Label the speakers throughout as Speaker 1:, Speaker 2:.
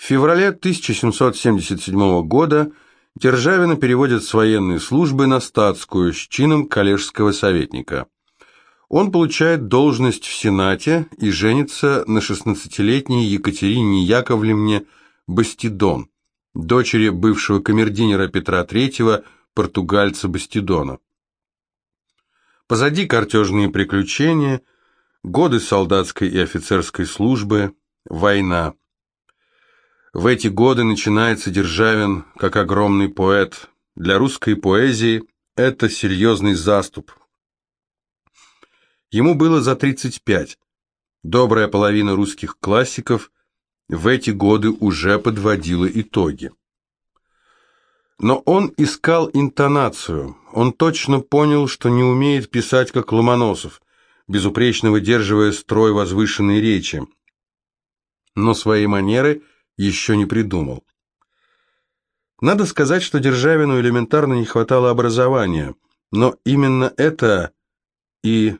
Speaker 1: В феврале 1777 года Державина переводят с военной службы на статскую с чином коллежского советника. Он получает должность в Сенате и женится на 16-летней Екатерине Яковлевне Бастидон, дочери бывшего камердинера Петра III, португальца Бастидона. Позади картежные приключения, годы солдатской и офицерской службы, война. В эти годы начинается Державин как огромный поэт. Для русской поэзии это серьезный заступ. Ему было за 35. Добрая половина русских классиков в эти годы уже подводила итоги. Но он искал интонацию, он точно понял, что не умеет писать как Ломоносов, безупречно выдерживая строй возвышенной речи. Но свои манеры еще не придумал. Надо сказать, что Державину элементарно не хватало образования, но именно это и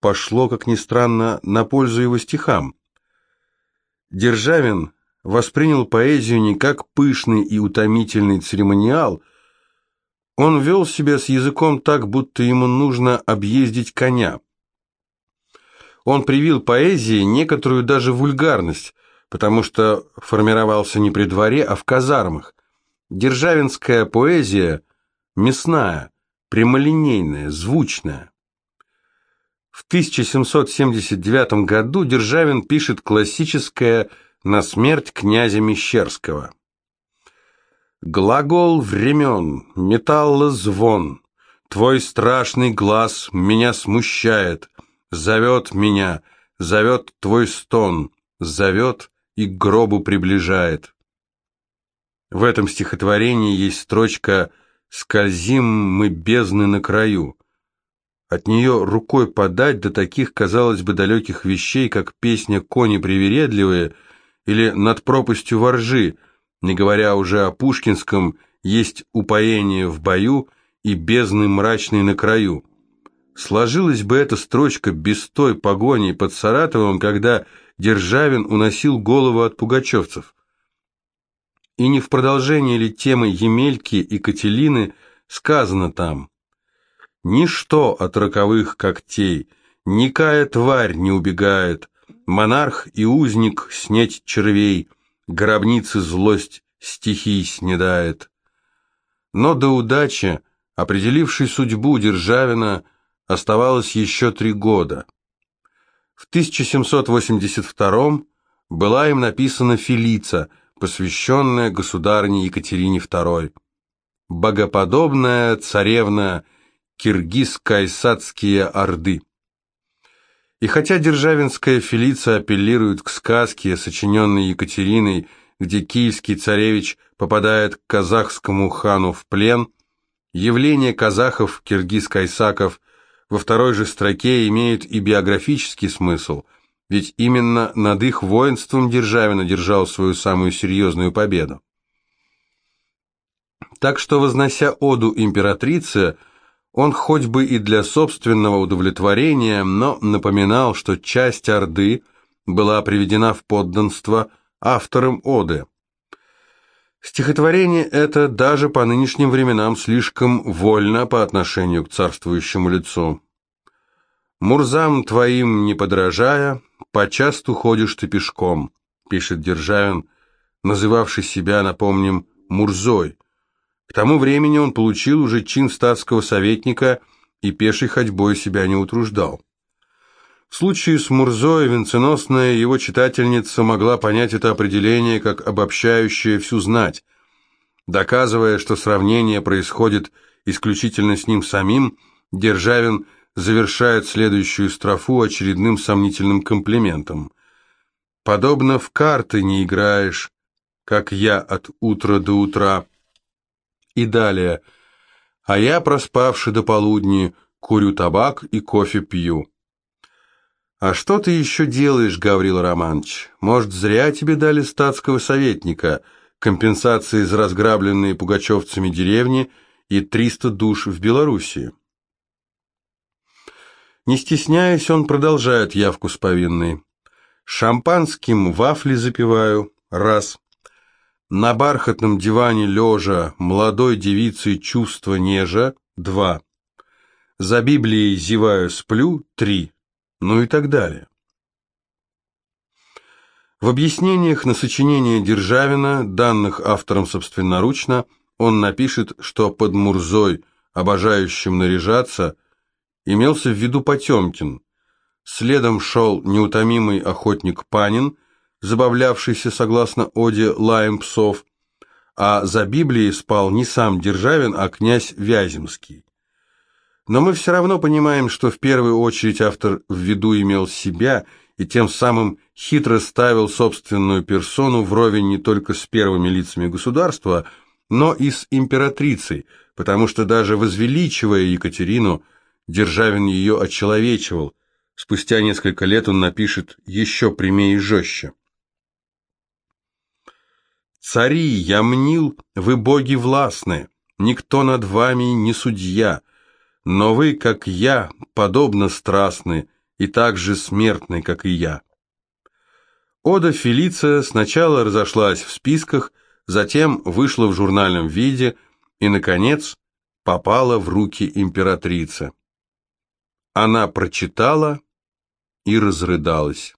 Speaker 1: пошло, как ни странно, на пользу его стихам. Державин воспринял поэзию не как пышный и утомительный церемониал, он вел себя с языком так, будто ему нужно объездить коня. Он привил поэзии некоторую даже вульгарность, потому что формировался не при дворе, а в казармах. Державинская поэзия мясная, прямолинейная, звучная. В 1779 году Державин пишет классическое «На смерть князя Мещерского». «Глагол времен, металлозвон, твой страшный глаз меня смущает, зовет меня, зовет твой стон, зовет и к гробу приближает». В этом стихотворении есть строчка «Скользим мы бездны на краю». От нее рукой подать до таких, казалось бы, далеких вещей, как песня «Кони привередливые» или «Над пропастью воржи», не говоря уже о Пушкинском «Есть упоение в бою» и «Бездны мрачной на краю». Сложилась бы эта строчка без той погони под Саратовым, когда Державин уносил голову от пугачевцев. И не в продолжении ли темы Емельки и Кателины сказано там Ничто от роковых когтей, никая тварь не убегает, Монарх и узник снять червей, Гробницы злость стихий снедает. Но до удачи, определившей судьбу Державина, оставалось еще три года. В 1782 была им написана «Фелица», посвященная государыне Екатерине II. Богоподобная царевна киргиз-кайсадские орды. И хотя Державинская Фелиция апеллирует к сказке, сочиненной Екатериной, где киевский царевич попадает к казахскому хану в плен, явление казахов, киргиз-кайсаков во второй же строке имеет и биографический смысл, ведь именно над их воинством Державин одержал свою самую серьезную победу. Так что, вознося оду императрице, он хоть бы и для собственного удовлетворения, но напоминал, что часть Орды была приведена в подданство автором Оды. Стихотворение это даже по нынешним временам слишком вольно по отношению к царствующему лицу. «Мурзам твоим не подражая, почасту ходишь ты пешком», пишет Державин, называвший себя, напомним, Мурзой, к тому времени он получил уже чин статского советника и пешей ходьбой себя не утруждал. В случае с Мурзой венценосная его читательница могла понять это определение как обобщающее всю знать. Доказывая, что сравнение происходит исключительно с ним самим, Державин завершает следующую строфу очередным сомнительным комплиментом. «Подобно в карты не играешь, как я от утра до утра». И далее. А я, проспавший до полудня, курю табак и кофе пью. «А что ты еще делаешь, Гаврил Романович? Может, зря тебе дали статского советника, компенсации за разграбленные пугачевцами деревни и 300 душ в Белоруссии?» Не стесняясь, он продолжает явку с повинной. «Шампанским вафли запиваю, раз. На бархатном диване лежа молодой девицей чувство нежа – два. За Библией зеваю сплю – три. Ну и так далее. В объяснениях на сочинение Державина, данных автором собственноручно, он напишет, что под Мурзой, обожающим наряжаться, имелся в виду Потемкин. Следом шел неутомимый охотник Панин, забавлявшийся, согласно Оде, лаем псов, а за Библией спал не сам Державин, а князь Вяземский. Но мы все равно понимаем, что в первую очередь автор в виду имел себя – и тем самым хитро ставил собственную персону вровень не только с первыми лицами государства, но и с императрицей, потому что даже возвеличивая Екатерину, Державин ее очеловечивал. Спустя несколько лет он напишет еще прямее и жестче. «Цари, я мнил, вы боги властны, никто над вами не судья, но вы, как я, подобно страстны, и так же смертный, как и я. Ода Фелиция сначала разошлась в списках, затем вышла в журнальном виде и, наконец, попала в руки императрицы. Она прочитала и разрыдалась.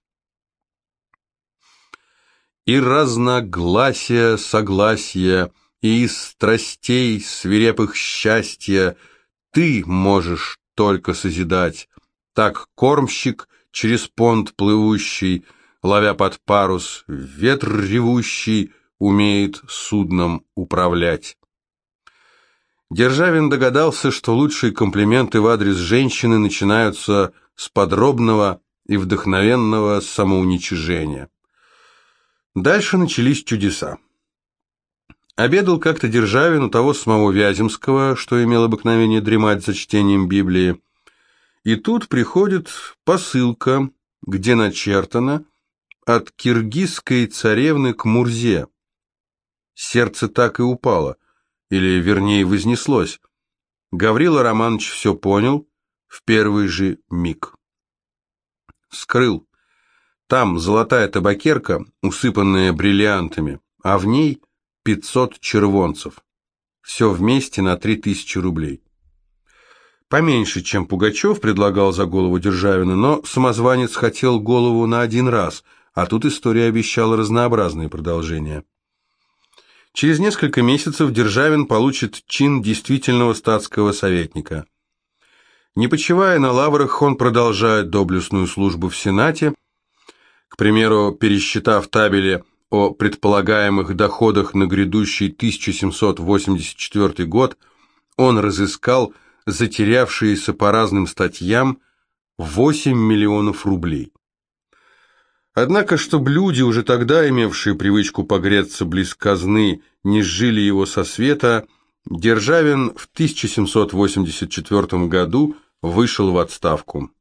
Speaker 1: И разногласия, согласия, и из страстей свирепых счастья ты можешь только созидать, так кормщик через понт плывущий, ловя под парус, ветр ревущий, умеет судном управлять. Державин догадался, что лучшие комплименты в адрес женщины начинаются с подробного и вдохновенного самоуничижения. Дальше начались чудеса. Обедал как-то Державин у того самого Вяземского, что имел обыкновение дремать за чтением Библии. И тут приходит посылка, где начертано «От киргизской царевны к Мурзе». Сердце так и упало, или, вернее, вознеслось. Гаврила Романович все понял в первый же миг. Скрыл. Там золотая табакерка, усыпанная бриллиантами, а в ней пятьсот червонцев. Все вместе на три тысячи рублей. Поменьше, чем Пугачев предлагал за голову Державина, но самозванец хотел голову на один раз, а тут история обещала разнообразные продолжения. Через несколько месяцев Державин получит чин действительного статского советника. Не почивая на лаврах, он продолжает доблестную службу в Сенате. К примеру, пересчитав табели о предполагаемых доходах на грядущий 1784 год, он разыскал затерявшиеся по разным статьям 8 миллионов рублей. Однако, чтобы люди, уже тогда имевшие привычку погреться близ казны, не сжили его со света, Державин в 1784 году вышел в отставку.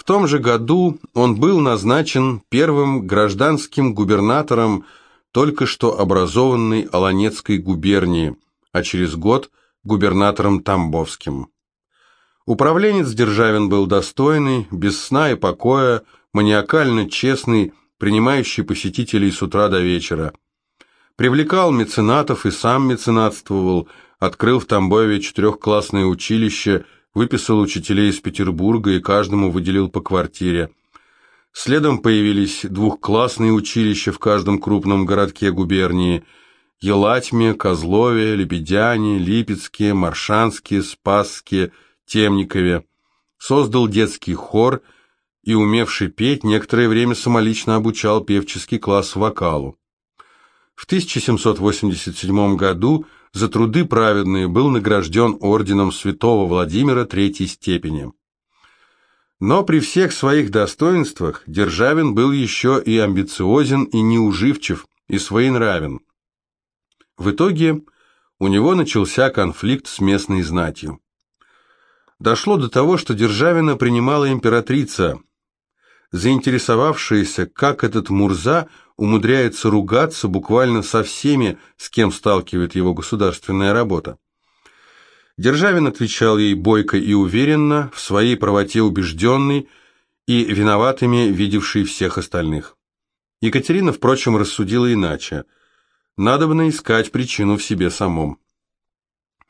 Speaker 1: В том же году он был назначен первым гражданским губернатором только что образованной Аланецкой губернии, а через год губернатором Тамбовским. Управленец Державин был достойный, без сна и покоя, маниакально честный, принимающий посетителей с утра до вечера. Привлекал меценатов и сам меценатствовал, открыл в Тамбове четырехклассное училище, выписал учителей из Петербурга и каждому выделил по квартире. Следом появились двухклассные училища в каждом крупном городке губернии – Елатьме, Козлове, Лебедяне, Липецке, Маршанске, Спасске, Темникове. Создал детский хор и, умевший петь, некоторое время самолично обучал певческий класс вокалу. В 1787 году за труды праведные был награжден орденом святого Владимира третьей степени. Но при всех своих достоинствах Державин был еще и амбициозен, и неуживчив, и своенравен. В итоге у него начался конфликт с местной знатью. Дошло до того, что Державина принимала императрица, заинтересовавшаяся, как этот Мурза умудряется ругаться буквально со всеми, с кем сталкивает его государственная работа. Державин отвечал ей бойко и уверенно, в своей правоте убежденный и виноватыми видевший всех остальных. Екатерина, впрочем, рассудила иначе. Надо бы наискать причину в себе самом.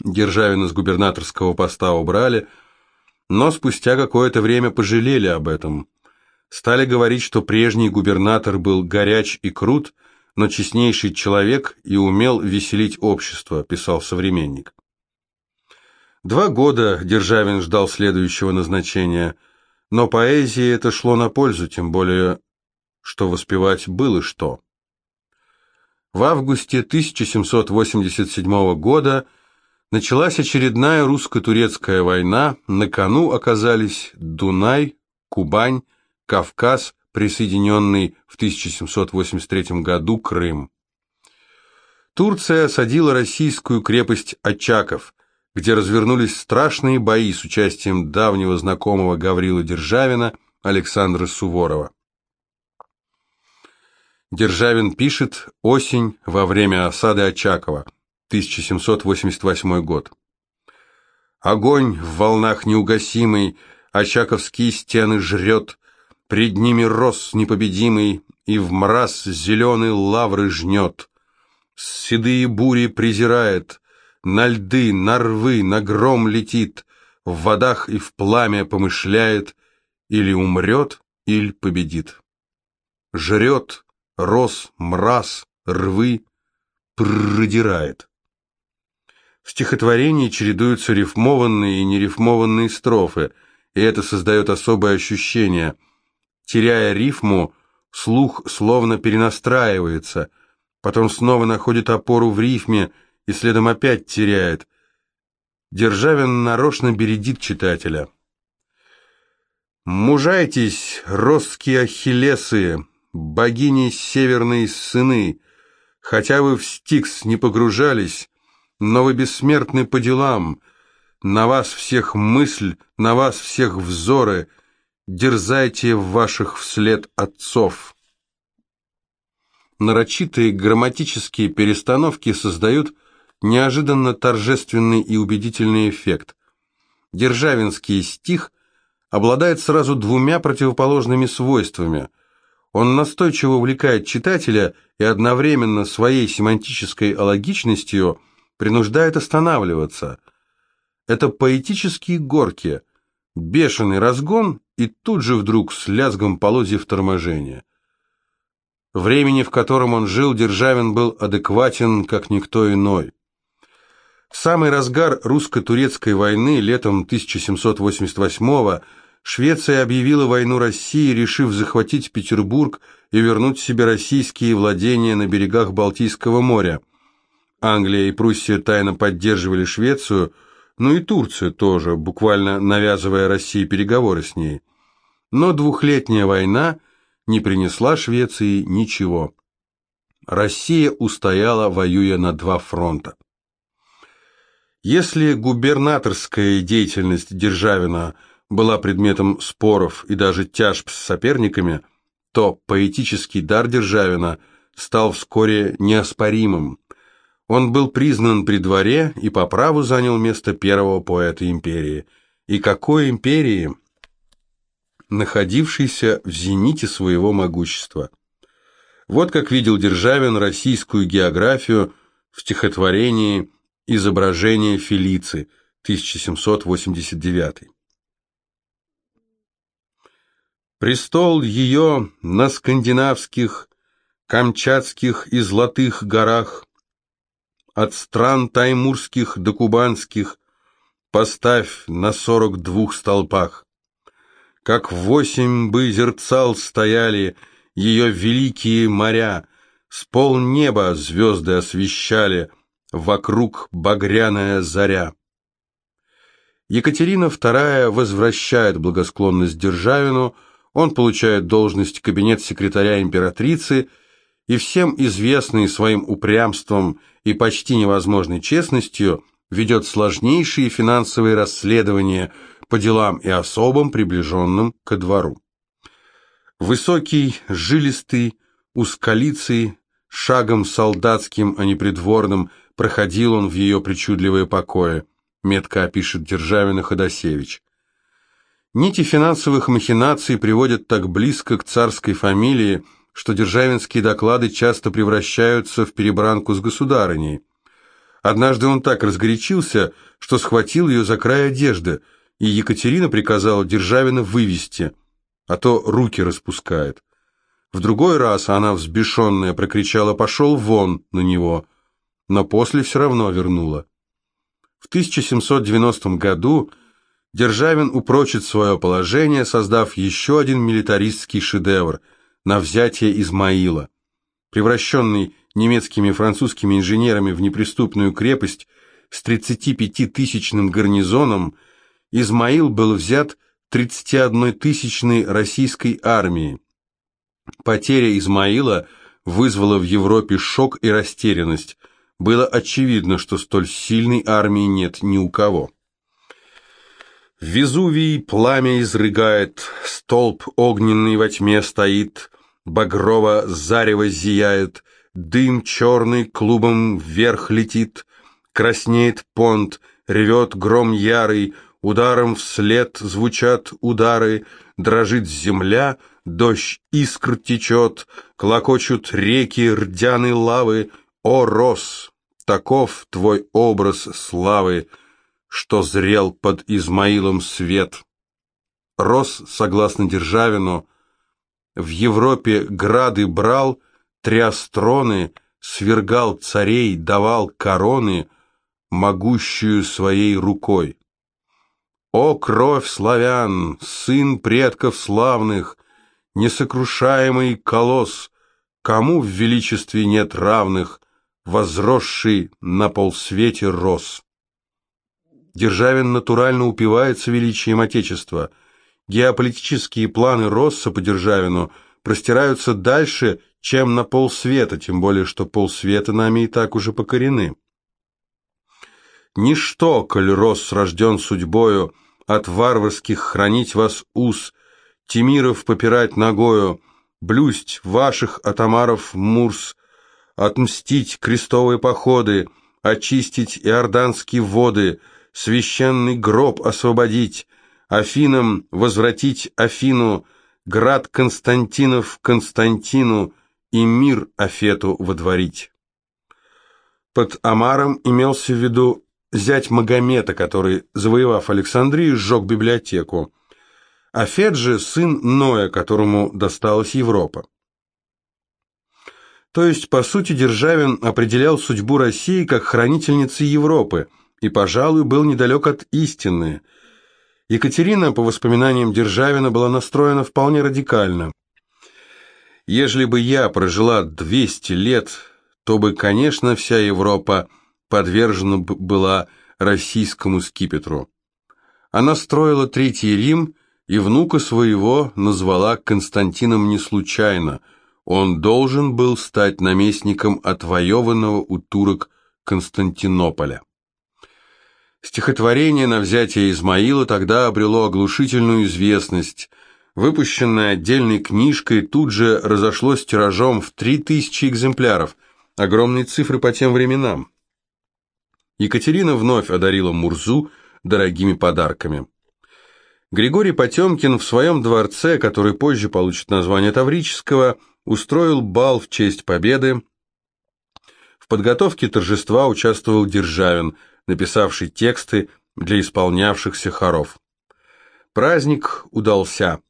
Speaker 1: Державина с губернаторского поста убрали, но спустя какое-то время пожалели об этом. Стали говорить, что прежний губернатор был горяч и крут, но честнейший человек и умел веселить общество, писал современник. Два года Державин ждал следующего назначения, но поэзии это шло на пользу, тем более, что воспевать было что. В августе 1787 года началась очередная русско-турецкая война, на кону оказались Дунай, Кубань, Кавказ, присоединенный в 1783 году Крым. Турция осадила российскую крепость Очаков, где развернулись страшные бои с участием давнего знакомого Гаврила Державина Александра Суворова. Державин пишет «Осень во время осады Очакова», 1788 год. Огонь в волнах неугасимый, Очаковские стены жрет, Пред ними рос непобедимый, И в мраз зеленый лавры жнет. Седые бури презирает, На льды, на рвы, на гром летит, В водах и в пламя помышляет, Или умрет, или победит. Жрет, рос, мраз, рвы, продирает. В стихотворении чередуются рифмованные и нерифмованные строфы, и это создает особое ощущение – теряя рифму, слух словно перенастраивается, потом снова находит опору в рифме и следом опять теряет. Державин нарочно бередит читателя. «Мужайтесь, ростские ахиллесы, богини северные сыны, хотя вы в стикс не погружались, но вы бессмертны по делам, на вас всех мысль, на вас всех взоры — дерзайте в ваших вслед отцов. Нарочитые грамматические перестановки создают неожиданно торжественный и убедительный эффект. Державинский стих обладает сразу двумя противоположными свойствами. Он настойчиво увлекает читателя и одновременно своей семантической алогичностью принуждает останавливаться. Это поэтические горки, бешеный разгон и тут же вдруг с лязгом полозьев торможения. Времени, в котором он жил, Державин был адекватен, как никто иной. В самый разгар русско-турецкой войны летом 1788-го Швеция объявила войну России, решив захватить Петербург и вернуть себе российские владения на берегах Балтийского моря. Англия и Пруссия тайно поддерживали Швецию, ну и Турция тоже, буквально навязывая России переговоры с ней. Но двухлетняя война не принесла Швеции ничего. Россия устояла, воюя на два фронта. Если губернаторская деятельность Державина была предметом споров и даже тяжб с соперниками, то поэтический дар Державина стал вскоре неоспоримым. Он был признан при дворе и по праву занял место первого поэта империи. И какой империи? Находившийся в зените своего могущества. Вот как видел Державин российскую географию в стихотворении «Изображение Фелицы» 1789. Престол ее на скандинавских, камчатских и золотых горах, от стран таймурских до кубанских, поставь на сорок двух столпах как восемь бы зерцал стояли ее великие моря, с полнеба звезды освещали, вокруг багряная заря. Екатерина II возвращает благосклонность Державину, он получает должность кабинет-секретаря императрицы и всем известный своим упрямством и почти невозможной честностью ведет сложнейшие финансовые расследования – по делам и особам, приближенным ко двору. Высокий, жилистый, узколицый, шагом солдатским, а не придворным, проходил он в ее причудливые покои, метко опишет Державина Ходосевич. Нити финансовых махинаций приводят так близко к царской фамилии, что державинские доклады часто превращаются в перебранку с государыней. Однажды он так разгорячился, что схватил ее за край одежды, и Екатерина приказала Державина вывести, а то руки распускает. В другой раз она, взбешенная, прокричала «пошел вон» на него, но после все равно вернула. В 1790 году Державин упрочит свое положение, создав еще один милитаристский шедевр на взятие Измаила. Превращенный немецкими и французскими инженерами в неприступную крепость с 35-тысячным гарнизоном, Измаил был взят 31-тысячной российской армией. Потеря Измаила вызвала в Европе шок и растерянность. Было очевидно, что столь сильной армии нет ни у кого. Везувий пламя изрыгает, столб огненный во тьме стоит, багрово зарево зияет, дым черный клубом вверх летит, краснеет понт, ревет гром ярый, ударом вслед звучат удары, дрожит земля, дождь искр течет, клокочут реки рдяной лавы, о, Рос, таков твой образ славы, что зрел под Измаилом свет. Рос, согласно Державину, в Европе грады брал, тряс троны, свергал царей, давал короны, могущую своей рукой. О, кровь славян, сын предков славных, несокрушаемый колосс, кому в величестве нет равных, возросший на полсвете рос. Державин натурально упивается величием Отечества. Геополитические планы Росса по Державину простираются дальше, чем на полсвета, тем более, что полсвета нами и так уже покорены. Ничто, коль Росс рожден судьбою, от варварских хранить вас уз, Тимиров попирать ногою, блюсть ваших атамаров Мурс, отмстить крестовые походы, очистить иорданские воды, священный гроб освободить, Афинам возвратить Афину, град Константинов Константину и мир Афету водворить. Под Амаром имелся в виду зять Магомета, который, завоевав Александрию, сжег библиотеку. Афет же сын Ноя, которому досталась Европа. То есть, по сути, Державин определял судьбу России как хранительницы Европы и, пожалуй, был недалек от истины. Екатерина, по воспоминаниям Державина, была настроена вполне радикально. «Ежели бы я прожила 200 лет, то бы, конечно, вся Европа подвержена была российскому скипетру. Она строила Третий Рим и внука своего назвала Константином не случайно. Он должен был стать наместником отвоеванного у турок Константинополя. Стихотворение на взятие Измаила тогда обрело оглушительную известность. Выпущенное отдельной книжкой тут же разошлось тиражом в 3000 экземпляров, огромные цифры по тем временам. Екатерина вновь одарила Мурзу дорогими подарками. Григорий Потемкин в своем дворце, который позже получит название Таврического, устроил бал в честь победы. В подготовке торжества участвовал Державин, написавший тексты для исполнявшихся хоров. Праздник удался.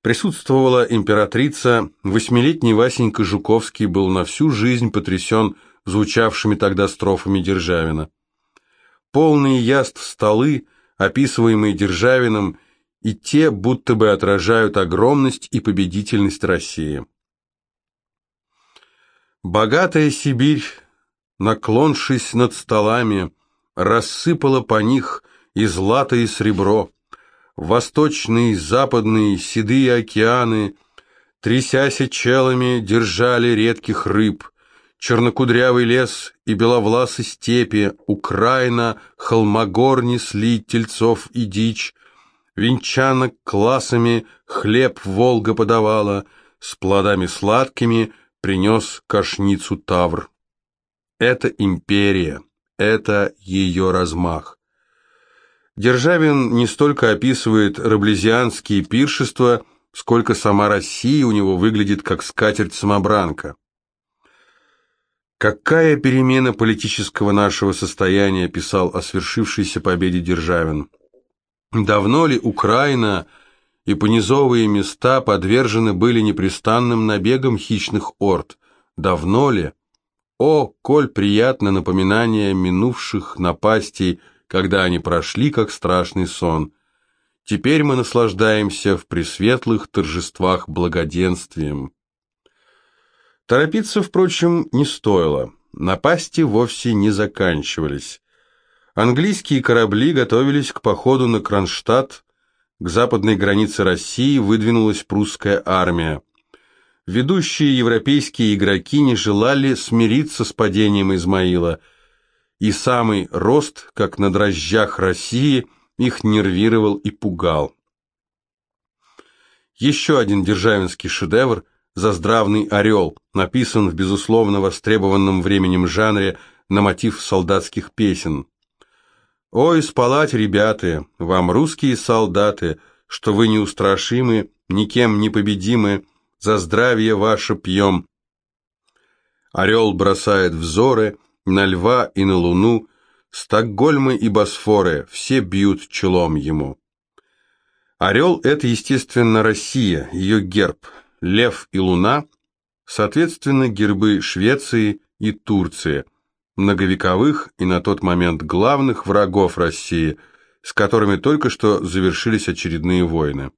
Speaker 1: Присутствовала императрица, восьмилетний Васенька Жуковский был на всю жизнь потрясен звучавшими тогда строфами Державина. Полные яств столы, описываемые Державиным, и те будто бы отражают огромность и победительность России. Богатая Сибирь, наклоншись над столами, рассыпала по них и злато, и сребро. Восточные, западные, седые океаны, трясяся челами, держали редких рыб. Чернокудрявый лес и беловласы степи, Украина, холмогор несли тельцов и дичь, Венчанок классами хлеб Волга подавала, С плодами сладкими принес кошницу Тавр. Это империя, это ее размах. Державин не столько описывает раблезианские пиршества, сколько сама Россия у него выглядит как скатерть-самобранка. Какая перемена политического нашего состояния, писал о свершившейся победе Державин. Давно ли Украина и понизовые места подвержены были непрестанным набегам хищных орд? Давно ли? О, коль приятно напоминание минувших напастей, когда они прошли, как страшный сон. Теперь мы наслаждаемся в пресветлых торжествах благоденствием. Торопиться, впрочем, не стоило. Напасти вовсе не заканчивались. Английские корабли готовились к походу на Кронштадт, к западной границе России выдвинулась прусская армия. Ведущие европейские игроки не желали смириться с падением Измаила, и самый рост, как на дрожжах России, их нервировал и пугал. Еще один державинский шедевр «Заздравный орел» написан в безусловно востребованном временем жанре на мотив солдатских песен. Ой, спалать, ребята, вам русские солдаты, что вы неустрашимы, никем не победимы, за здравие ваше пьем. Орел бросает взоры на льва и на луну, Стокгольмы и Босфоры, все бьют челом ему. Орел – это, естественно, Россия, ее герб. Лев и луна – соответственно, гербы Швеции и Турции – многовековых и на тот момент главных врагов России, с которыми только что завершились очередные войны.